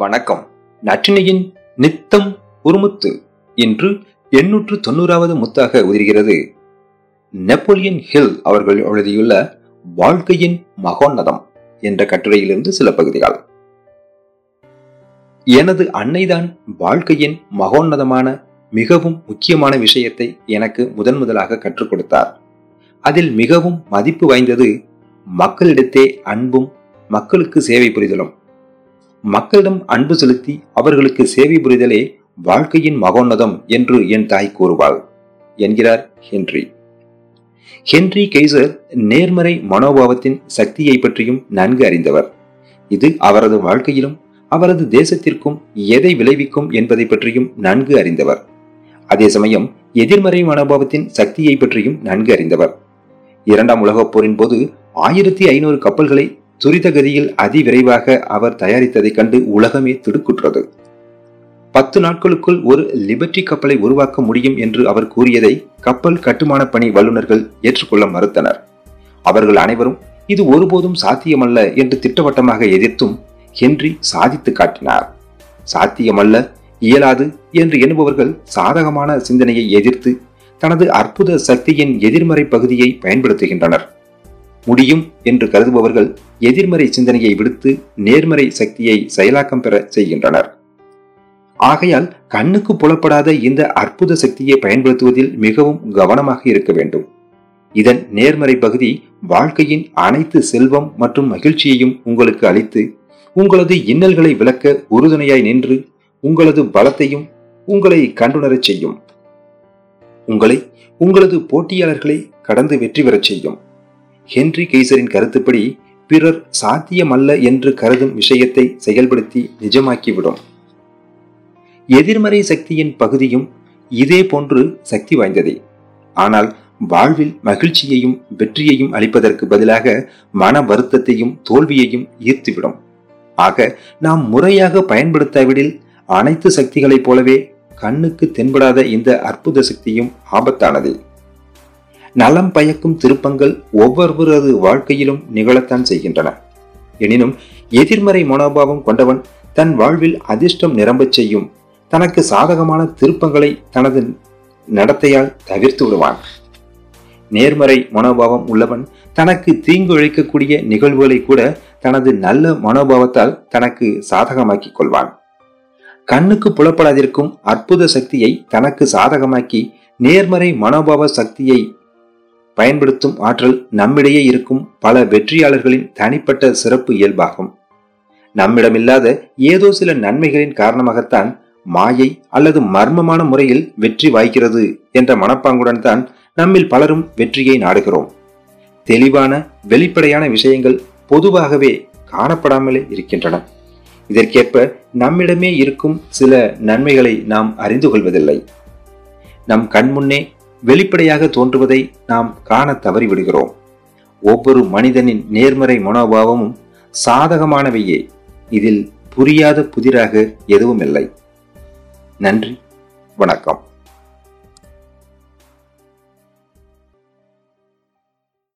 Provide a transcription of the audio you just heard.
வணக்கம். நற்றினையின் நித்தம் ஒருமுத்து இன்று எண்ணூற்று தொண்ணூறாவது முத்தாக உதிர்கிறது. நெப்போலியன் ஹில் அவர்கள் எழுதியுள்ள வாழ்க்கையின் மகோன்னதம் என்ற கட்டுரையிலிருந்து சில பகுதிகள். எனது அன்னைதான் வாழ்க்கையின் மகோன்னதமான மிகவும் முக்கியமான விஷயத்தை எனக்கு முதன் முதலாக கற்றுக் கொடுத்தார். அதில் மிகவும் மதிப்பு வாய்ந்தது மக்களிடத்தே அன்பும் மக்களுக்கு சேவை புரிதலும். மக்களிடம் அன்பு செலுத்தி அவர்களுக்கு சேவை புரிதலே வாழ்க்கையின் மகோன்னதம் என்று என் தாய் கூறுவாள் என்கிறார் ஹென்றி. ஹென்றி கெய்சர் நேர்மறை மனோபாவத்தின் சக்தியை பற்றியும் நன்கு அறிந்தவர். இது அவரது வாழ்க்கையிலும் அவரது தேசத்திற்கும் எதை விளைவிக்கும் என்பதை பற்றியும் நன்கு அறிந்தவர். அதே சமயம் எதிர்மறை மனோபாவத்தின் சக்தியை பற்றியும் நன்கு அறிந்தவர். இரண்டாம் உலகப் போரின் போது ஆயிரத்தி ஐநூறு கப்பல்களை துரிதகதியில் அதிவிரைவாக அவர் தயாரித்ததைக் கண்டு உலகமே திடுக்குற்றது. பத்து நாட்களுக்குள் ஒரு லிபர்டி கப்பலை உருவாக்க முடியும் என்று அவர் கூறியதை கப்பல் கட்டுமான பணி வல்லுநர்கள் ஏற்றுக்கொள்ள மறுத்தனர். அவர்கள் அனைவரும் இது ஒருபோதும் சாத்தியமல்ல என்று திட்டவட்டமாக எதிர்த்தும் ஹென்றி சாதித்து காட்டினார். சாத்தியமல்ல இயலாது என்று எண்ணுபவர்கள் சாதகமான சிந்தனையை எதிர்த்து தனது அற்புத சக்தியின் எதிர்மறை பகுதியை பயன்படுத்துகின்றனர். முடியும் என்று கருதுபவர்கள் எதிர்மறை சிந்தனையை விடுத்து நேர்மறை சக்தியை செயலாக்கம் பெற செய்கின்றனர். ஆகையால் கண்ணுக்கு புலப்படாத இந்த அற்புத சக்தியை பயன்படுத்துவதில் மிகவும் கவனமாக இருக்க வேண்டும். இதன் நேர்மறை பகுதி வாழ்க்கையின் அனைத்து செல்வம் மற்றும் மகிழ்ச்சியையும் உங்களுக்கு அளித்து உங்களது இன்னல்களை விளக்க உறுதுணையாய் நின்று உங்களது பலத்தையும் உங்களை கண்டுணரச் செய்யும். உங்களை உங்களது போட்டியாளர்களை கடந்து வெற்றி பெறச் செய்யும். ஹென்றி கெய்சரின் கருத்துப்படி பிறர் சாத்தியமல்ல என்று கருதும் விஷயத்தை செயல்படுத்தி நிஜமாக்கிவிடும். எதிர்மறை சக்தியின் பகுதியும் இதே போன்று சக்தி வாய்ந்ததே. ஆனால் வாழ்வில் மகிழ்ச்சியையும் வெற்றியையும் அளிப்பதற்கு பதிலாக மன வருத்தத்தையும் தோல்வியையும் ஈர்த்துவிடும். ஆக நாம் முறையாக பயன்படுத்தாவிடில் அனைத்து சக்திகளைப் போலவே கண்ணுக்கு தென்படாத இந்த அற்புத சக்தியும் ஆபத்தானது. நலம் பயக்கும் திருப்பங்கள் ஒவ்வொருவரது வாழ்க்கையிலும் நிகழத்தான் செய்கின்றன. எனினும் எதிர்மறை மனோபாவம் கொண்டவன் தன் வாழ்வில் அதிர்ஷ்டம் நிரம்பச் செய்யும் தனக்கு சாதகமான திருப்பங்களை தனது நடத்தையால் தவிர்த்து விடுவான். நேர்மறை மனோபாவம் உள்ளவன் தனக்கு தீங்கு இழைக்கக்கூடிய நிகழ்வுகளை கூட தனது நல்ல மனோபாவத்தால் தனக்கு சாதகமாக்கிக் கொள்வான். கண்ணுக்கு புலப்படாதிருக்கும் அற்புத சக்தியை தனக்கு சாதகமாக்கி நேர்மறை மனோபாவ சக்தியை பயன்படுத்தும் ஆற்றல் நம்மிடையே இருக்கும் பல வெற்றியாளர்களின் தனிப்பட்ட சிறப்பு இயல்பாகும். நம்மிடமில்லாத ஏதோ சில நன்மைகளின் காரணமாகத்தான் மாயை அல்லது மர்மமான முறையில் வெற்றி வாய்க்கிறது என்ற மனப்பாங்குடன் தான் நம்மில் பலரும் வெற்றியை நாடுகிறோம். தெளிவான வெளிப்படையான விஷயங்கள் பொதுவாகவே காணப்படாமலே இருக்கின்றன. இதற்கேற்ப நம்மிடமே இருக்கும் சில நன்மைகளை நாம் அறிந்து கொள்வதில்லை. நம் கண்முன்னே வெளிப்படையாக தோன்றுவதை நாம் காண தவறிவிடுகிறோம். ஒவ்வொரு மனிதனின் நேர்மறை மனோபாவமும் சாதகமானவையே. இதில் புரியாத புதிராக எதுவும் இல்லை நன்றி. வணக்கம்.